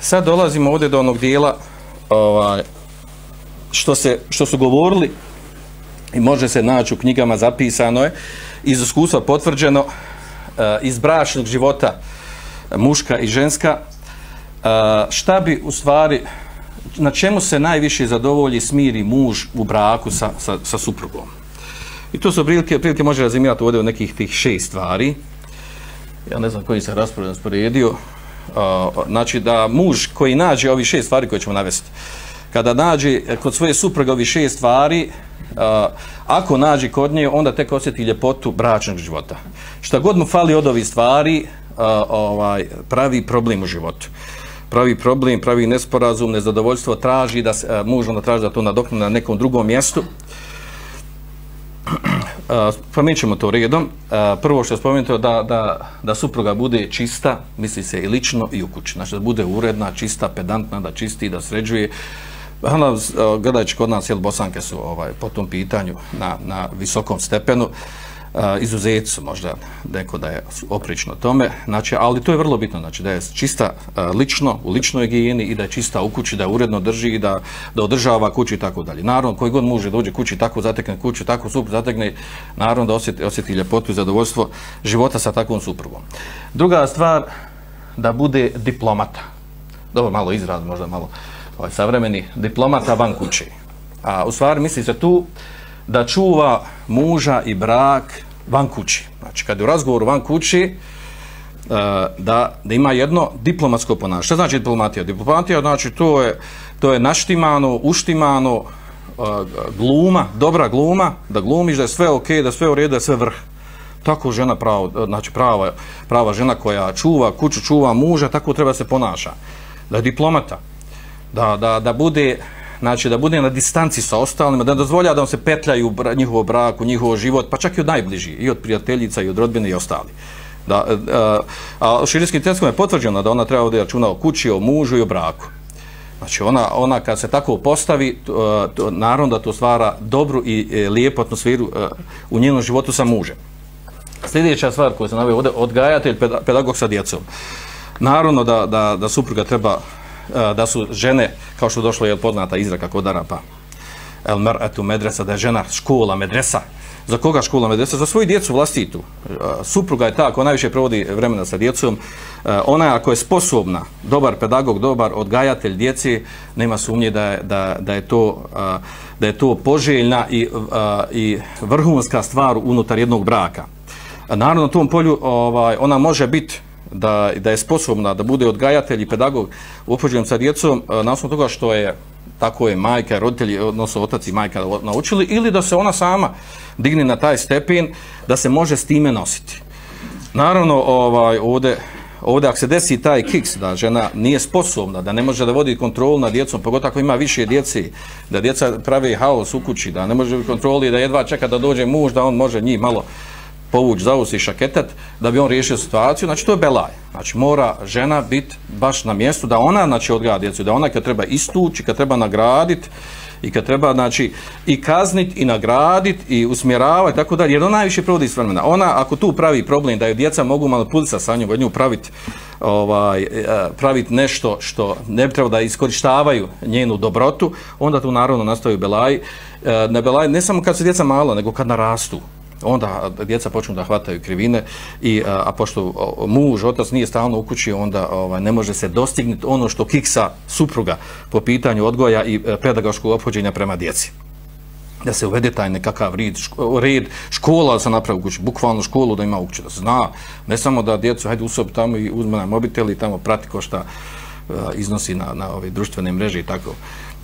sad dolazimo ovdje do onog dijela ovaj, što, se, što su govorili i može se naći u knjigama zapisano je iz iskustva potvrđeno eh, iz bračnog života muška i ženska. Eh, šta bi u stvari na čemu se najviše zadovolji smiri muž u braku sa, sa, sa suprugom? I to su prilike, prilike može razimirati ovdje u nekih tih šest stvari. Ja ne znam koji se raspravljan sporedio uh, znači da muž koji nađe ovi šest stvari koje ćemo navesti kada nađe kod svoje supruge ovi šest stvari uh, ako nađe kod nje onda tek osjeti ljepotu bračnog života šta god mu fali od ovih stvari uh, ovaj, pravi problem u životu pravi problem, pravi nesporazum, nezadovoljstvo, traži da se, uh, muž onda traži da to nadokne na nekom drugom mjestu. Pa mi ćemo to redom. Prvo što je spomenuto da, da, da supruga bude čista, misli se i lično i u kući. Znači da bude uredna, čista, pedantna, da čisti, da sređuje. Ona, gledajući kod nas, jel, bosanke su ovaj, po tom pitanju na, na visokom stepenu. Uh, izuzet su možda neko da je oprično tome, znači, ali to je vrlo bitno, znači da je čista uh, lično, u ličnoj higijeni i da je čista u kući, da je uredno drži i da, da održava kuću i tako dalje. Naravno, koji god može dođe kući, tako zatekne kuću, tako sup zatekne, naravno da osjeti, osjeti ljepotu i zadovoljstvo života sa takvom suprugom. Druga stvar, da bude diplomata. Dobro, malo izraz, možda malo ovaj, savremeni, diplomata van kući. A u stvari misli se tu, da čuva muža i brak van kući. Znači, kad je u razgovoru van kući, e, da, da ima jedno diplomatsko ponašanje. Šta znači diplomatija? Diplomatija znači to je, to je naštimano, uštimano, e, gluma, dobra gluma, da glumiš da je sve ok, da sve u redu, da je sve vrh. Tako žena prava, znači prava, prava žena koja čuva kuću, čuva muža, tako treba se ponaša. Da je diplomata. Da, da, da bude znači da bude na distanci sa ostalima, da dozvolja da on se petljaju u bra, njihovo braku, njihovo život, pa čak i od najbliži, i od prijateljica, i od rodbine, i ostali. Da, e, a, a širijskim testom je potvrđeno da ona treba ovdje računa o kući, o mužu i o braku. Znači ona, ona kad se tako postavi, to, e, to, naravno da to stvara dobru i e, lijepu atmosferu e, u njenom životu sa mužem. Sljedeća stvar koju se navio ovdje, odgajatelj, pedagog sa djecom. Naravno da, da, da supruga treba da su žene, kao što došlo je poznata izraka kod Arapa, el mar'atu medresa, da je žena škola, medresa. Za koga škola, medresa? Za svoju djecu vlastitu. Supruga je ta koja najviše provodi vremena sa djecom. Ona ako je sposobna, dobar pedagog, dobar odgajatelj djeci, nema sumnje da je, da, da je, to, da je to poželjna i, i vrhunska stvar unutar jednog braka. Naravno, na tom polju ovaj, ona može biti da, da je sposobna da bude odgajatelj i pedagog upođenom sa djecom e, na osnovu toga što je tako je majka, roditelji, odnosno otac i majka naučili, ili da se ona sama digne na taj stepen da se može s time nositi. Naravno, ovaj, ovdje, ovdje ako se desi taj kiks, da žena nije sposobna, da ne može da vodi kontrolu nad djecom, pogotovo ako ima više djeci, da djeca pravi haos u kući, da ne može kontroli, da jedva čeka da dođe muž, da on može njih malo povući za us i šaketat da bi on riješio situaciju, znači to je belaj. Znači mora žena biti baš na mjestu da ona znači odgaja djecu, da ona kad treba istući, kad treba nagraditi i kad treba znači i kazniti i nagraditi i usmjeravati tako dalje jer ona najviše provodi s vremena. Ona ako tu pravi problem da je djeca mogu malo pulisa sa njom, nju praviti ovaj, e, pravit praviti nešto što ne bi trebalo da iskorištavaju njenu dobrotu, onda tu naravno nastaju belaj. E, ne belaj ne samo kad su djeca mala, nego kad narastu onda djeca počnu da hvataju krivine i a, a pošto muž otac nije stalno u kući onda ovaj ne može se dostignuti ono što kiksa supruga po pitanju odgoja i e, pedagoškog ophođenja prema djeci. Da se uvede taj nekakav red, ško, red škola da se napravi u kući, bukvalno školu da ima u kući, da se zna, ne samo da djecu hajde usobi tamo i uzme na mobitel i tamo prati ko šta uh, iznosi na, na ove društvene mreže i tako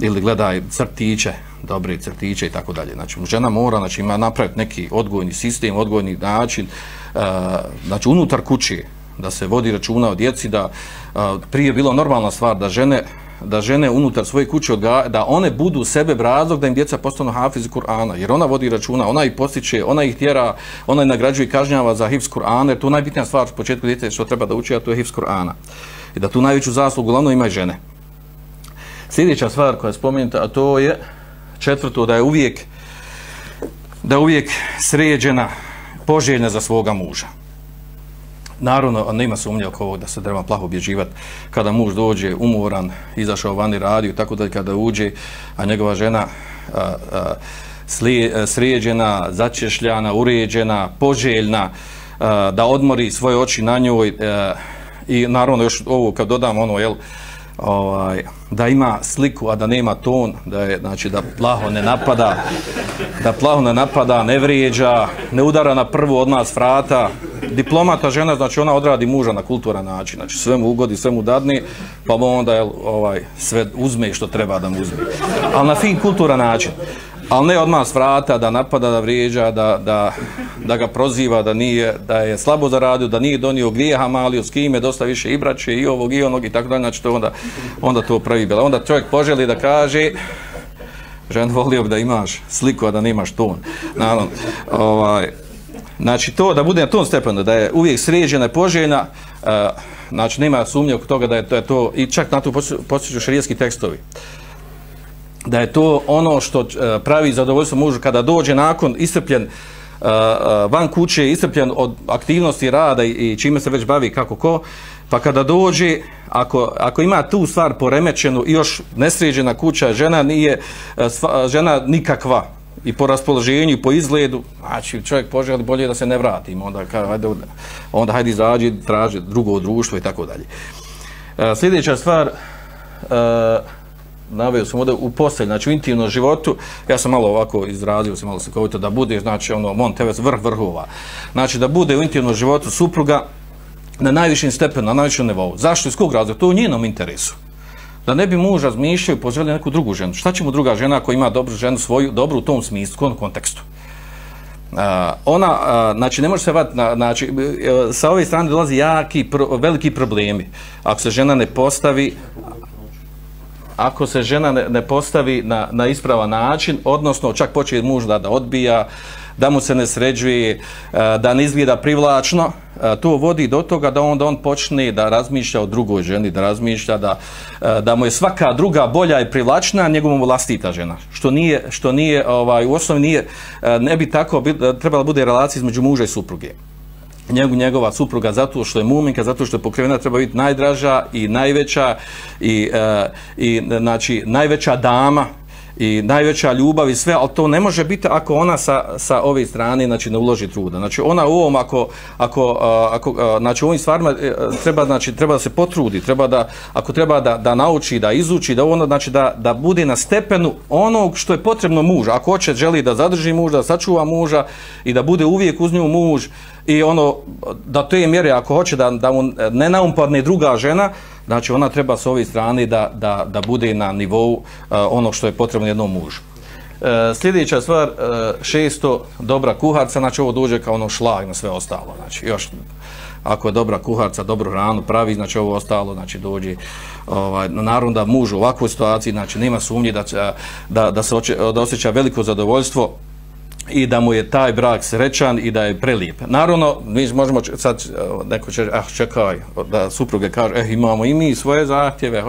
ili gledaj crtiće, dobre crtiće i tako dalje. Znači, žena mora, znači, ima napraviti neki odgojni sistem, odgojni način, uh, znači, unutar kući, da se vodi računa o djeci, da uh, prije bilo normalna stvar da žene da žene unutar svoje kuće odga, da one budu sebe brazog da im djeca postanu hafiz Kur'ana jer ona vodi računa, ona ih postiče ona ih tjera, ona ih nagrađuje i kažnjava za hifz Kur'ana jer to je najbitnija stvar u početku djece što treba da uči a to je hifz Kur'ana i da tu najveću zaslugu glavno ima žene Sljedeća stvar koja je spomenuta, a to je četvrto, da je uvijek da je uvijek sređena poželjna za svoga muža. Naravno, nema sumnje oko ovog da se treba plaho obježivati kada muž dođe umoran, izašao vani radio, tako da kada uđe, a njegova žena a, a, slije, sređena, začešljana, uređena, poželjna, a, da odmori svoje oči na njoj a, i naravno još ovo kad dodam ono, jel, ovaj, da ima sliku, a da nema ton, da je, znači, da plaho ne napada, da plaho ne napada, ne vrijeđa, ne udara na prvu od nas vrata. Diplomata žena, znači, ona odradi muža na kulturan način, znači, sve mu ugodi, sve mu dadni, pa onda, jel, ovaj, sve uzme što treba da mu uzme. Ali na fin kulturan način ali ne odmah s vrata da napada, da vrijeđa, da, da, da ga proziva, da nije, da je slabo zaradio, da nije donio grijeha malio, s kime, dosta više i braće, i ovog, i onog, i tako dalje, znači to onda, onda to pravi bela. Onda čovjek poželi da kaže, žen volio da imaš sliku, a da nemaš ton. Naravno, ovaj, znači to da bude na tom stepenu, da je uvijek sređena i poželjna, uh, znači nema sumnje oko toga da je to, je to i čak na to posjeću šarijetski tekstovi. Uh, da je to ono što e, pravi zadovoljstvo mužu kada dođe nakon iscrpljen e, e, van kuće, iscrpljen od aktivnosti rada i, čime se već bavi kako ko, pa kada dođe, ako, ako ima tu stvar poremećenu i još nesređena kuća, žena nije žena nikakva i po raspoloženju i po izgledu, znači čovjek poželi bolje da se ne vrati, onda, ka, hajde, onda hajde izađi, traži drugo društvo i tako dalje. Sljedeća stvar, uh, naveo sam ovdje u postelj, znači u intimnom životu, ja sam malo ovako izrazio se malo slikovito, da bude, znači ono, Montevez vrh vrhova. Znači da bude u intimnom životu supruga na najvišim stepenu, na najvišem nivou. Zašto? Iz kog razloga? To je u njenom interesu. Da ne bi muž razmišljao i poželio neku drugu ženu. Šta će mu druga žena koja ima dobru ženu svoju, dobru u tom smislu, u kontekstu? Uh, ona, uh, znači, ne može se vati, znači, uh, sa ove strane dolazi jaki, pro, veliki problemi. Ako se žena ne postavi, ako se žena ne, ne postavi na, na ispravan način, odnosno čak počne muž da, da odbija, da mu se ne sređuje, e, da ne izgleda privlačno, e, to vodi do toga da onda on počne da razmišlja o drugoj ženi, da razmišlja da, e, da mu je svaka druga bolja i privlačna, njegovom vlastita žena. Što nije, što nije ovaj, u osnovi nije, ne bi tako, trebala bude relacija između muža i supruge njegu, njegova supruga zato što je muminka, zato što je pokrivena treba biti najdraža i najveća i, e, i znači najveća dama i najveća ljubav i sve, ali to ne može biti ako ona sa, sa ove strane znači, ne uloži truda. Znači ona u ovom, ako, ako, e, ako e, znači u ovim stvarima e, treba, znači, treba da se potrudi, treba da, ako treba da, da nauči, da izuči, da ono, znači da, da bude na stepenu onog što je potrebno muža. Ako hoće, želi da zadrži muža, da sačuva muža i da bude uvijek uz nju muž i ono, da to je mjere, ako hoće da, da mu ne naumpadne druga žena, Znači ona treba s ove strane da, da, da bude na nivou uh, ono što je potrebno jednom mužu. E, sljedeća stvar, e, šesto, dobra kuharca, znači ovo dođe kao ono šlag na sve ostalo. Znači još, ako je dobra kuharca, dobru ranu pravi, znači ovo ostalo, znači dođe, ovaj, naravno da muž u ovakvoj situaciji, znači nema sumnje da, da, da se oče, da osjeća veliko zadovoljstvo i da mu je taj brak srećan i da je prelijep. Naravno, mi možemo sad, neko će, ah, čekaj, da supruge kaže, eh, imamo i mi svoje zahtjeve,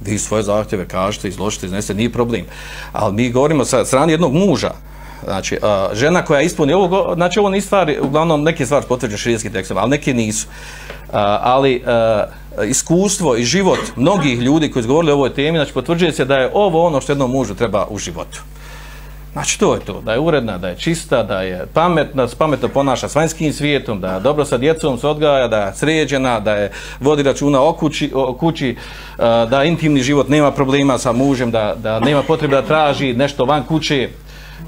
vi svoje zahtjeve kažete, izložite, iznesete, nije problem. Ali mi govorimo sa strane jednog muža, znači, a, žena koja ispuni ovo, znači ovo nije stvari, uglavnom neke stvari potvrđuju širijskim tekstom, ali neke nisu. A, ali a, iskustvo i život mnogih ljudi koji su govorili o ovoj temi, znači potvrđuje se da je ovo ono što jednom mužu treba u životu. Znači to je to, da je uredna, da je čista, da je pametna, pametno ponaša s vanjskim svijetom, da je dobro sa djecom se odgaja, da je sređena, da je vodi računa o kući, o kući da intimni život nema problema sa mužem, da, da nema potrebe da traži nešto van kuće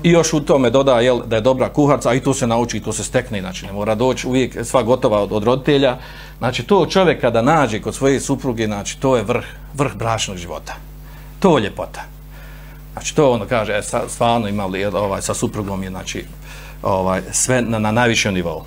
i još u tome doda jel, da je dobra kuharca, a i to se nauči, i to se stekne, znači ne mora doći uvijek sva gotova od, od roditelja. Znači to čovjek kada nađe kod svoje supruge, znači to je vrh, vrh bračnog života. To je ljepota. Znači to ono kaže, e, sa, stvarno imali ovaj, sa suprugom je znači, ovaj, sve na, na najvišem nivou.